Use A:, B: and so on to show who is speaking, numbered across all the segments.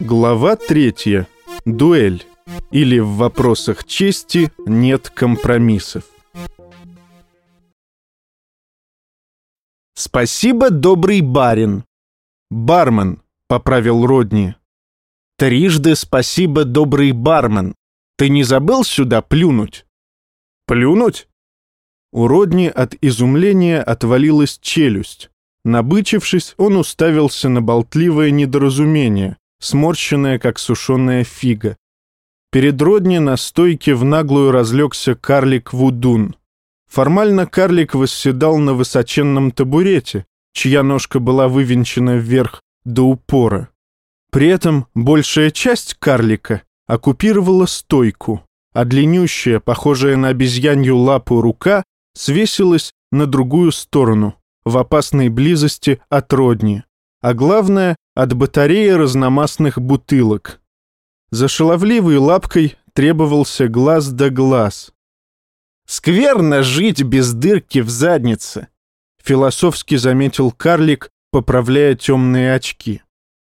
A: Глава третья. Дуэль. Или в вопросах чести нет компромиссов. «Спасибо, добрый барин!» «Бармен», — поправил Родни. «Трижды спасибо, добрый бармен. Ты не забыл сюда плюнуть?» «Плюнуть?» У Родни от изумления отвалилась челюсть. Набычившись, он уставился на болтливое недоразумение, сморщенное, как сушеная фига. Перед Родни на стойке в наглую разлегся карлик Вудун. Формально карлик восседал на высоченном табурете, чья ножка была вывинчена вверх до упора. При этом большая часть карлика оккупировала стойку, а длиннющая, похожая на обезьянью лапу рука, свесилась на другую сторону, в опасной близости от родни, а главное — от батареи разномастных бутылок. За шаловливой лапкой требовался глаз да глаз. «Скверно жить без дырки в заднице», — философски заметил карлик, поправляя темные очки.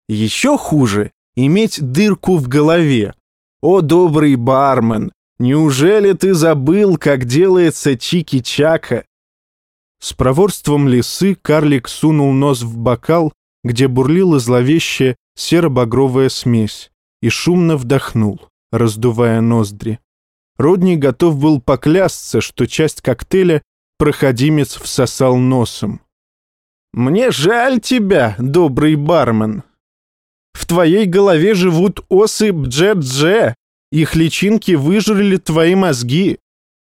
A: «Еще хуже — иметь дырку в голове. О, добрый бармен, неужели ты забыл, как делается чики-чака с проворством лисы карлик сунул нос в бокал, где бурлила зловещая серо-багровая смесь, и шумно вдохнул, раздувая ноздри. Родни готов был поклясться, что часть коктейля проходимец всосал носом. «Мне жаль тебя, добрый бармен. В твоей голове живут осы Бдже-Дже. Их личинки выжрали твои мозги.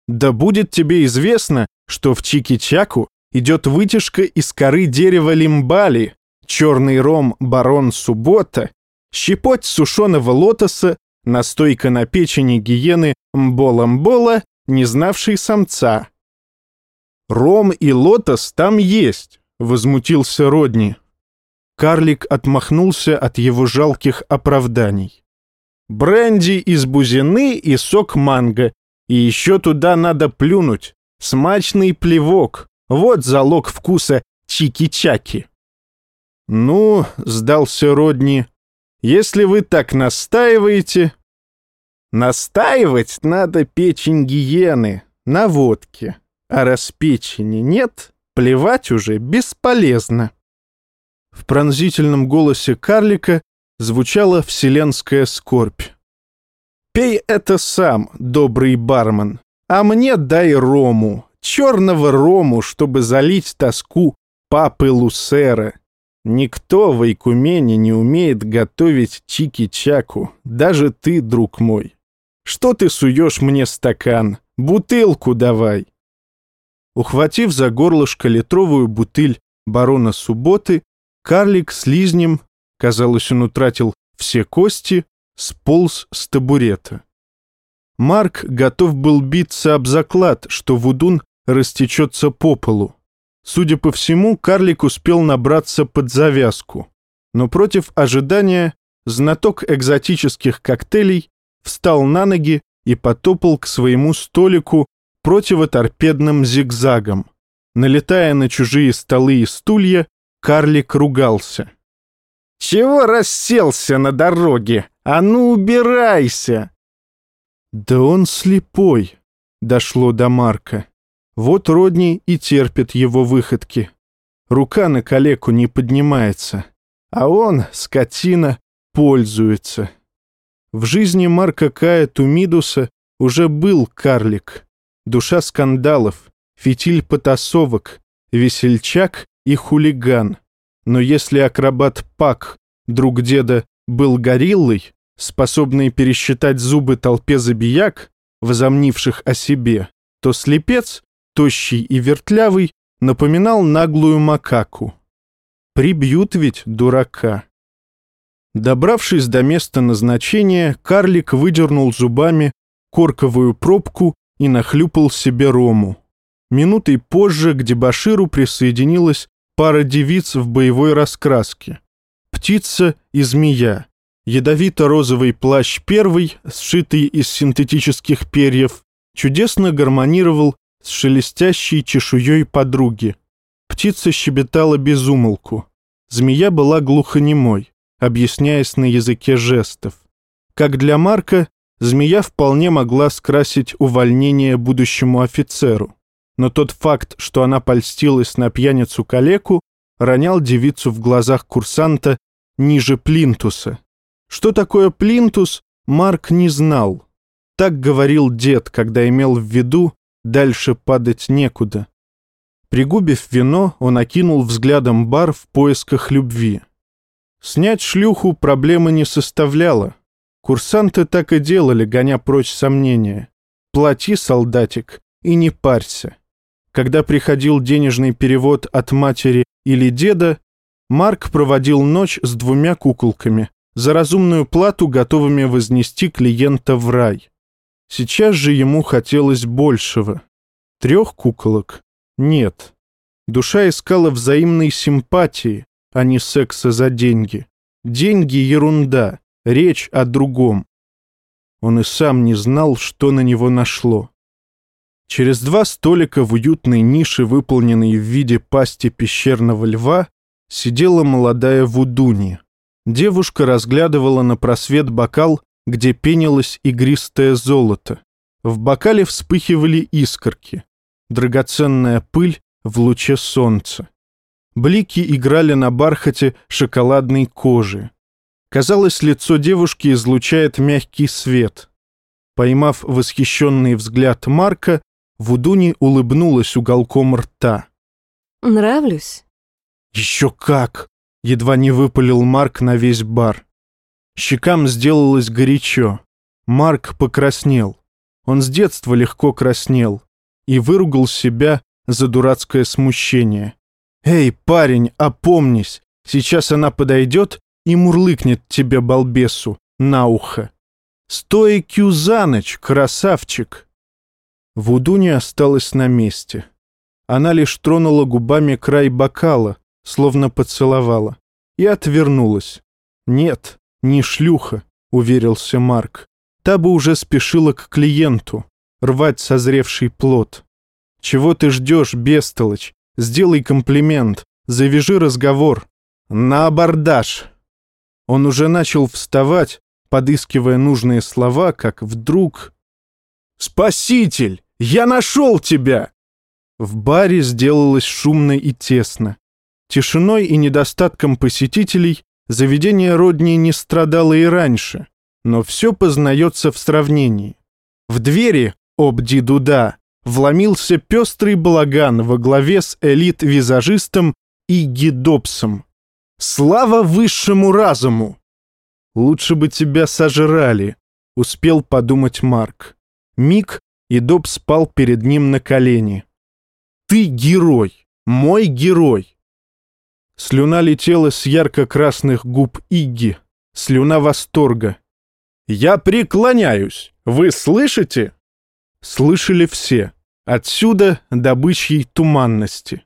A: Да будет тебе известно, что в Чики-Чаку идет вытяжка из коры дерева лимбали, черный ром барон Суббота, щепоть сушеного лотоса, настойка на печени гиены Мбола-Мбола, не знавшей самца. «Ром и лотос там есть», — возмутился Родни. Карлик отмахнулся от его жалких оправданий. «Бренди из бузины и сок манго, и еще туда надо плюнуть. Смачный плевок. Вот залог вкуса чики-чаки. Ну, сдался Родни, если вы так настаиваете... Настаивать надо печень гиены на водке. А раз печени нет, плевать уже бесполезно. В пронзительном голосе карлика звучала вселенская скорбь. Пей это сам, добрый бармен, а мне дай рому, черного рому, чтобы залить тоску папы Лусера. Никто в Айкумене не умеет готовить чики-чаку, даже ты, друг мой. Что ты суешь мне стакан? Бутылку давай. Ухватив за горлышко литровую бутыль барона Субботы, карлик с лизнем, казалось, он утратил все кости, сполз с табурета. Марк готов был биться об заклад, что Вудун растечется по полу. Судя по всему, карлик успел набраться под завязку. Но против ожидания знаток экзотических коктейлей встал на ноги и потопал к своему столику противоторпедным зигзагом. Налетая на чужие столы и стулья, карлик ругался. «Чего расселся на дороге? А ну убирайся!» «Да он слепой!» — дошло до Марка. Вот Родни и терпит его выходки. Рука на калеку не поднимается, а он, скотина, пользуется. В жизни Марка Кая Тумидуса уже был карлик. Душа скандалов, фитиль потасовок, весельчак и хулиган. Но если акробат Пак, друг деда, был гориллой, способный пересчитать зубы толпе забияк, возомнивших о себе, то слепец, тощий и вертлявый, напоминал наглую макаку. Прибьют ведь дурака. Добравшись до места назначения, карлик выдернул зубами корковую пробку и нахлюпал себе рому. Минутой позже к дебаширу присоединилась пара девиц в боевой раскраске. Птица и змея. Ядовито-розовый плащ первый, сшитый из синтетических перьев, чудесно гармонировал с шелестящей чешуей подруги. Птица щебетала без умолку. Змея была глухонемой. объясняясь на языке жестов. Как для Марка, змея вполне могла скрасить увольнение будущему офицеру, но тот факт, что она польстилась на пьяницу-калеку, ронял девицу в глазах курсанта ниже плинтуса. Что такое плинтус, Марк не знал. Так говорил дед, когда имел в виду, дальше падать некуда. Пригубив вино, он окинул взглядом бар в поисках любви. Снять шлюху проблемы не составляло. Курсанты так и делали, гоня прочь сомнения. Плати, солдатик, и не парься. Когда приходил денежный перевод от матери или деда, Марк проводил ночь с двумя куколками, за разумную плату готовыми вознести клиента в рай. Сейчас же ему хотелось большего. Трех куколок? Нет. Душа искала взаимной симпатии, а не секса за деньги. Деньги — ерунда, речь о другом. Он и сам не знал, что на него нашло. Через два столика в уютной нише, выполненной в виде пасти пещерного льва, сидела молодая Вудуни. Девушка разглядывала на просвет бокал, где пенилось игристое золото. В бокале вспыхивали искорки. Драгоценная пыль в луче солнца. Блики играли на бархате шоколадной кожи. Казалось, лицо девушки излучает мягкий свет. Поймав восхищенный взгляд Марка, Вудуни улыбнулась уголком рта.
B: «Нравлюсь?»
A: «Еще как!» — едва не выпалил Марк на весь бар. Щекам сделалось горячо. Марк покраснел. Он с детства легко краснел и выругал себя за дурацкое смущение. «Эй, парень, опомнись! Сейчас она подойдет и мурлыкнет тебе, балбесу, на ухо. Стой ночь, красавчик!» Вуду не осталась на месте. Она лишь тронула губами край бокала, словно поцеловала, и отвернулась. «Нет, не шлюха», — уверился Марк. «Та бы уже спешила к клиенту, рвать созревший плод. Чего ты ждешь, бестолочь? Сделай комплимент, завяжи разговор. На абордаж!» Он уже начал вставать, подыскивая нужные слова, как вдруг... «Спаситель! Я нашел тебя!» В баре сделалось шумно и тесно. Тишиной и недостатком посетителей заведение Родни не страдало и раньше, но все познается в сравнении. В двери, обди дуда, вломился пестрый балаган во главе с элит-визажистом Игги Добсом. Слава высшему разуму! Лучше бы тебя сожрали, успел подумать Марк. Миг, и Доб спал перед ним на колени. Ты герой, мой герой. Слюна летела с ярко-красных губ Игги, слюна восторга. «Я преклоняюсь! Вы слышите?» Слышали все, отсюда до бычьей туманности.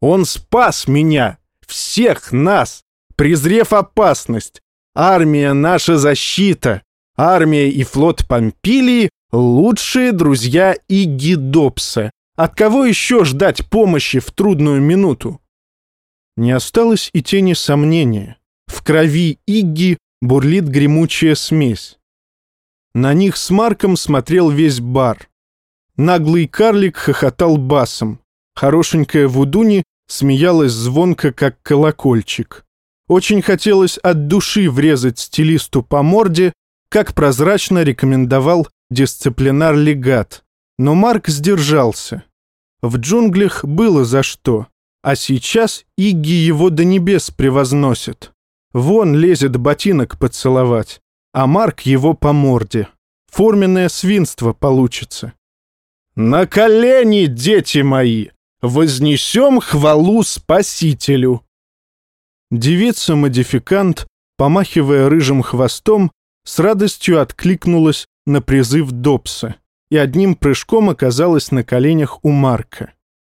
A: «Он спас меня! Всех нас! Презрев опасность! Армия — наша защита! Армия и флот Помпилии — лучшие друзья Игги Добса! От кого еще ждать помощи в трудную минуту?» Не осталось и тени сомнения. В крови Игги бурлит гремучая смесь. На них с Марком смотрел весь бар. Наглый карлик хохотал басом. Хорошенькая Вудуни смеялась звонко, как колокольчик. Очень хотелось от души врезать стилисту по морде, как прозрачно рекомендовал дисциплинар-легат. Но Марк сдержался. В джунглях было за что. А сейчас Игги его до небес превозносит. Вон лезет ботинок поцеловать, а Марк его по морде. Форменное свинство получится. «На колени, дети мои! Вознесем хвалу Спасителю!» Девица-модификант, помахивая рыжим хвостом, с радостью откликнулась на призыв Добса и одним прыжком оказалась на коленях у Марка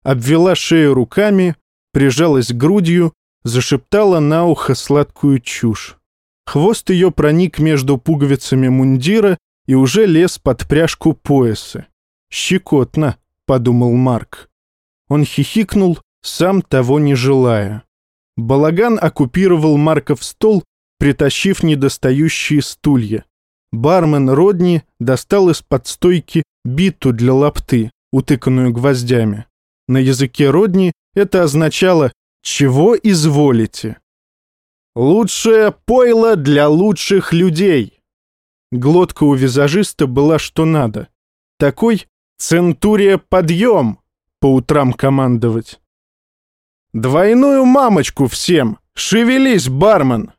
A: обвела шею руками, прижалась грудью, зашептала на ухо сладкую чушь. Хвост ее проник между пуговицами мундира и уже лез под пряжку пояса. «Щекотно», — подумал Марк. Он хихикнул, сам того не желая. Балаган оккупировал Марков стол, притащив недостающие стулья. Бармен Родни достал из-под стойки биту для лапты, утыканную гвоздями. На языке Родни это означало «чего изволите?». «Лучшее пойло для лучших людей!» Глотка у визажиста была что надо. Такой «центурия подъем!» по утрам командовать. «Двойную мамочку всем! Шевелись, бармен!»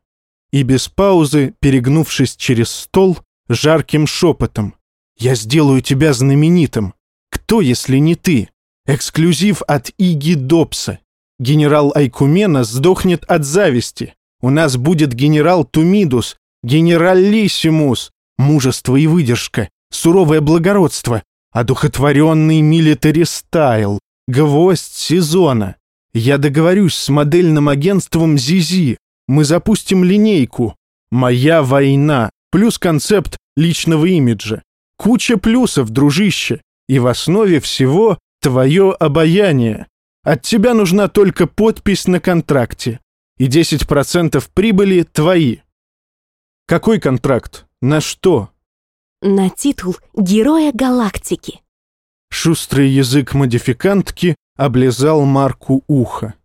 A: И без паузы, перегнувшись через стол, жарким шепотом. «Я сделаю тебя знаменитым! Кто, если не ты? Эксклюзив от Иги Добса. Генерал Айкумена сдохнет от зависти. У нас будет генерал Тумидус, генералиссимус, мужество и выдержка, суровое благородство, одухотворенный милитари стайл, гвоздь сезона. Я договорюсь с модельным агентством Зизи. Мы запустим линейку. Моя война. Плюс концепт личного имиджа. Куча плюсов, дружище. И в основе всего твое обаяние. От тебя нужна только подпись на контракте. И 10% прибыли твои. Какой контракт? На что?
B: На титул Героя Галактики.
A: Шустрый язык модификантки облизал Марку ухо.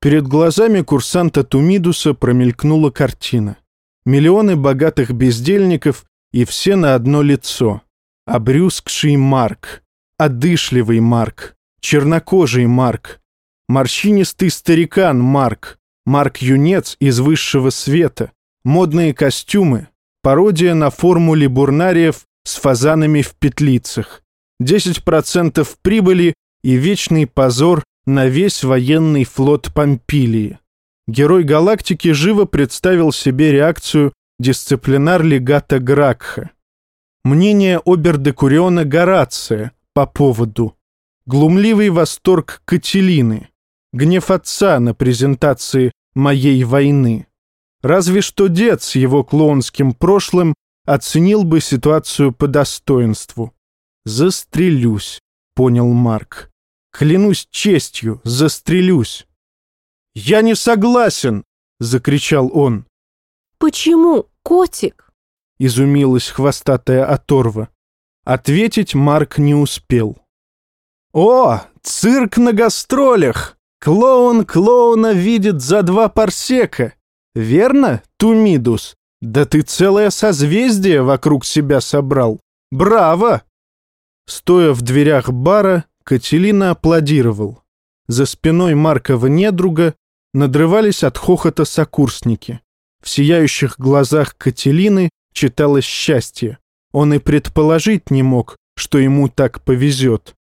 A: Перед глазами курсанта Тумидуса промелькнула картина. Миллионы богатых бездельников и все на одно лицо. Обрюзгший Марк, одышливый Марк, чернокожий Марк, морщинистый старикан Марк, Марк-юнец из высшего света, модные костюмы, пародия на формуле бурнариев с фазанами в петлицах, 10% прибыли и вечный позор на весь военный флот Помпилии. Герой галактики живо представил себе реакцию дисциплинар-легата Гракха. Мнение обер-декуриона Горация по поводу. Глумливый восторг Кателины. Гнев отца на презентации «Моей войны». Разве что дед с его клоунским прошлым оценил бы ситуацию по достоинству. «Застрелюсь», — понял Марк. «Клянусь честью, застрелюсь». «Я не согласен!» — закричал он.
B: «Почему, котик?»
A: — изумилась хвостатая оторва. Ответить Марк не успел. «О, цирк на гастролях! Клоун клоуна видит за два парсека! Верно, Тумидус? Да ты целое созвездие вокруг себя собрал! Браво!» Стоя в дверях бара, Кателина аплодировал. За спиной Маркова недруга надрывались от хохота сокурсники. В сияющих глазах Кателины читалось счастье. Он и предположить не мог, что ему так повезет.